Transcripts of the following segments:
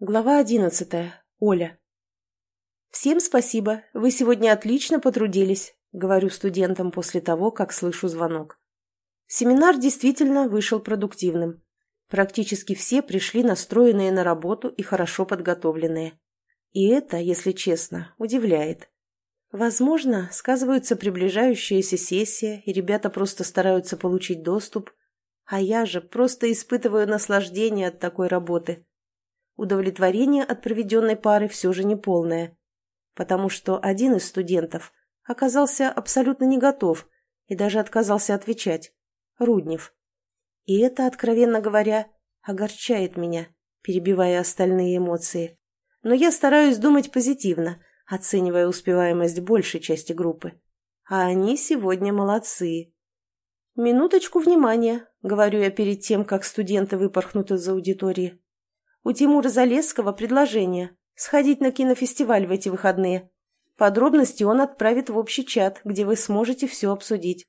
Глава одиннадцатая. Оля. «Всем спасибо. Вы сегодня отлично потрудились», — говорю студентам после того, как слышу звонок. Семинар действительно вышел продуктивным. Практически все пришли настроенные на работу и хорошо подготовленные. И это, если честно, удивляет. Возможно, сказывается приближающаяся сессия, и ребята просто стараются получить доступ, а я же просто испытываю наслаждение от такой работы. Удовлетворение от проведенной пары все же неполное, потому что один из студентов оказался абсолютно не готов и даже отказался отвечать. Руднев. И это, откровенно говоря, огорчает меня, перебивая остальные эмоции. Но я стараюсь думать позитивно, оценивая успеваемость большей части группы. А они сегодня молодцы. «Минуточку внимания», — говорю я перед тем, как студенты выпорхнут из аудитории. «У Тимура Залесского предложение — сходить на кинофестиваль в эти выходные. Подробности он отправит в общий чат, где вы сможете все обсудить.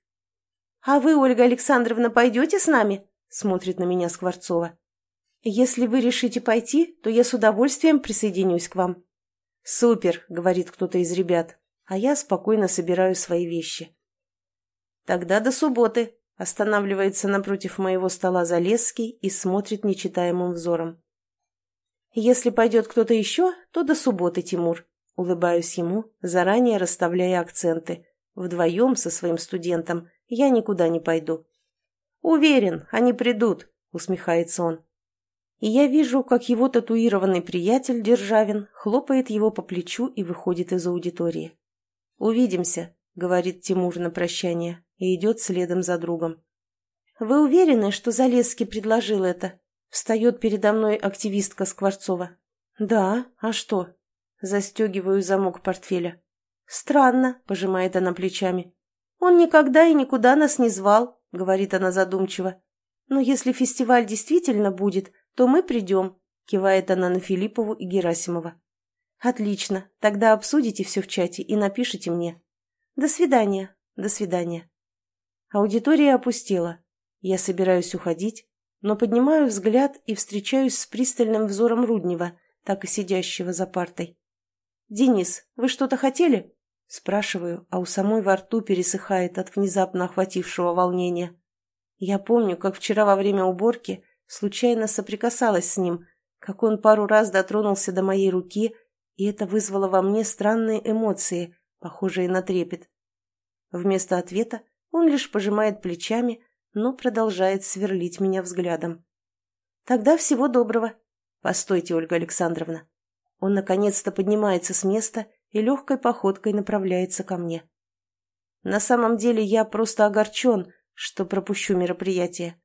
«А вы, Ольга Александровна, пойдете с нами?» – смотрит на меня Скворцова. «Если вы решите пойти, то я с удовольствием присоединюсь к вам». «Супер!» – говорит кто-то из ребят, а я спокойно собираю свои вещи. «Тогда до субботы», – останавливается напротив моего стола Залесский и смотрит нечитаемым взором. «Если пойдет кто-то еще, то до субботы, Тимур», – улыбаюсь ему, заранее расставляя акценты, вдвоем со своим студентом – я никуда не пойду. Уверен, они придут, усмехается он. И я вижу, как его татуированный приятель Державин хлопает его по плечу и выходит из аудитории. «Увидимся», — говорит Тимур на прощание и идет следом за другом. «Вы уверены, что Залесский предложил это?» Встает передо мной активистка Скворцова. «Да, а что?» Застегиваю замок портфеля. «Странно», — пожимает она плечами. «Он никогда и никуда нас не звал», — говорит она задумчиво. «Но если фестиваль действительно будет, то мы придем», — кивает она на Филиппову и Герасимова. «Отлично. Тогда обсудите все в чате и напишите мне. До свидания. До свидания». Аудитория опустела. Я собираюсь уходить, но поднимаю взгляд и встречаюсь с пристальным взором Руднева, так и сидящего за партой. «Денис, вы что-то хотели?» Спрашиваю, а у самой во рту пересыхает от внезапно охватившего волнения. Я помню, как вчера во время уборки случайно соприкасалась с ним, как он пару раз дотронулся до моей руки, и это вызвало во мне странные эмоции, похожие на трепет. Вместо ответа он лишь пожимает плечами, но продолжает сверлить меня взглядом. «Тогда всего доброго». «Постойте, Ольга Александровна». Он наконец-то поднимается с места и легкой походкой направляется ко мне. На самом деле я просто огорчен, что пропущу мероприятие.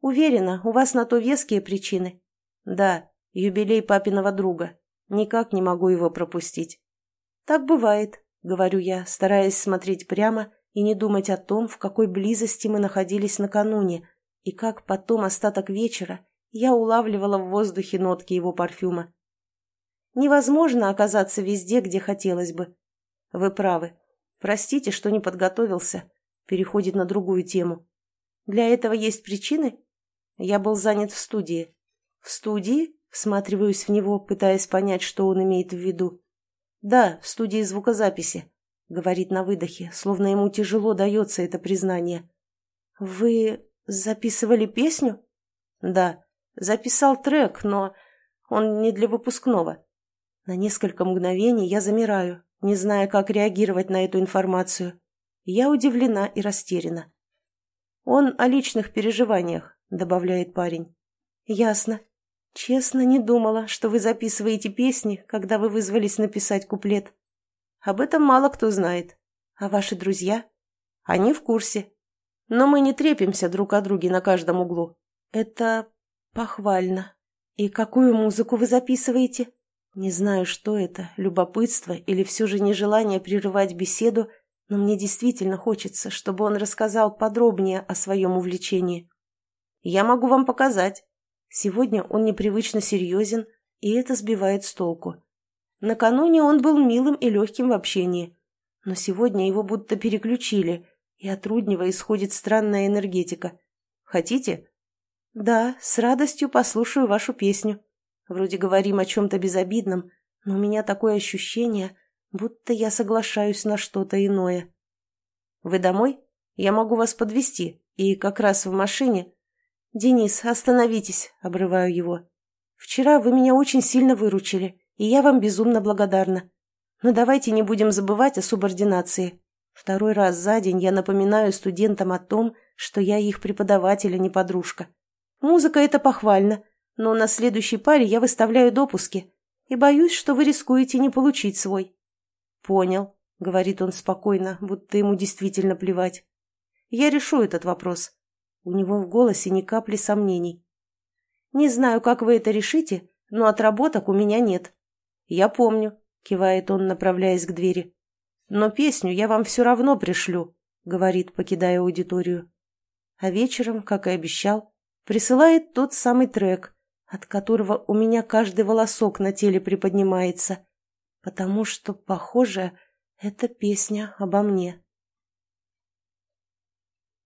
Уверена, у вас на то веские причины. Да, юбилей папиного друга. Никак не могу его пропустить. Так бывает, говорю я, стараясь смотреть прямо и не думать о том, в какой близости мы находились накануне, и как потом остаток вечера я улавливала в воздухе нотки его парфюма. Невозможно оказаться везде, где хотелось бы. Вы правы. Простите, что не подготовился. Переходит на другую тему. Для этого есть причины? Я был занят в студии. В студии? Всматриваюсь в него, пытаясь понять, что он имеет в виду. Да, в студии звукозаписи. Говорит на выдохе, словно ему тяжело дается это признание. Вы записывали песню? Да, записал трек, но он не для выпускного. На несколько мгновений я замираю, не зная, как реагировать на эту информацию. Я удивлена и растеряна. «Он о личных переживаниях», — добавляет парень. «Ясно. Честно, не думала, что вы записываете песни, когда вы вызвались написать куплет. Об этом мало кто знает. А ваши друзья? Они в курсе. Но мы не трепимся друг о друге на каждом углу. Это похвально. И какую музыку вы записываете?» Не знаю, что это, любопытство или все же нежелание прерывать беседу, но мне действительно хочется, чтобы он рассказал подробнее о своем увлечении. Я могу вам показать. Сегодня он непривычно серьезен, и это сбивает с толку. Накануне он был милым и легким в общении, но сегодня его будто переключили, и от Руднева исходит странная энергетика. Хотите? Да, с радостью послушаю вашу песню. Вроде говорим о чем-то безобидном, но у меня такое ощущение, будто я соглашаюсь на что-то иное. «Вы домой? Я могу вас подвести и как раз в машине...» «Денис, остановитесь», — обрываю его. «Вчера вы меня очень сильно выручили, и я вам безумно благодарна. Но давайте не будем забывать о субординации. Второй раз за день я напоминаю студентам о том, что я их преподаватель, а не подружка. Музыка — это похвально, но на следующей паре я выставляю допуски и боюсь, что вы рискуете не получить свой. «Понял», — говорит он спокойно, будто ему действительно плевать. «Я решу этот вопрос». У него в голосе ни капли сомнений. «Не знаю, как вы это решите, но отработок у меня нет». «Я помню», — кивает он, направляясь к двери. «Но песню я вам все равно пришлю», — говорит, покидая аудиторию. А вечером, как и обещал, присылает тот самый трек, от которого у меня каждый волосок на теле приподнимается, потому что, похоже, это песня обо мне.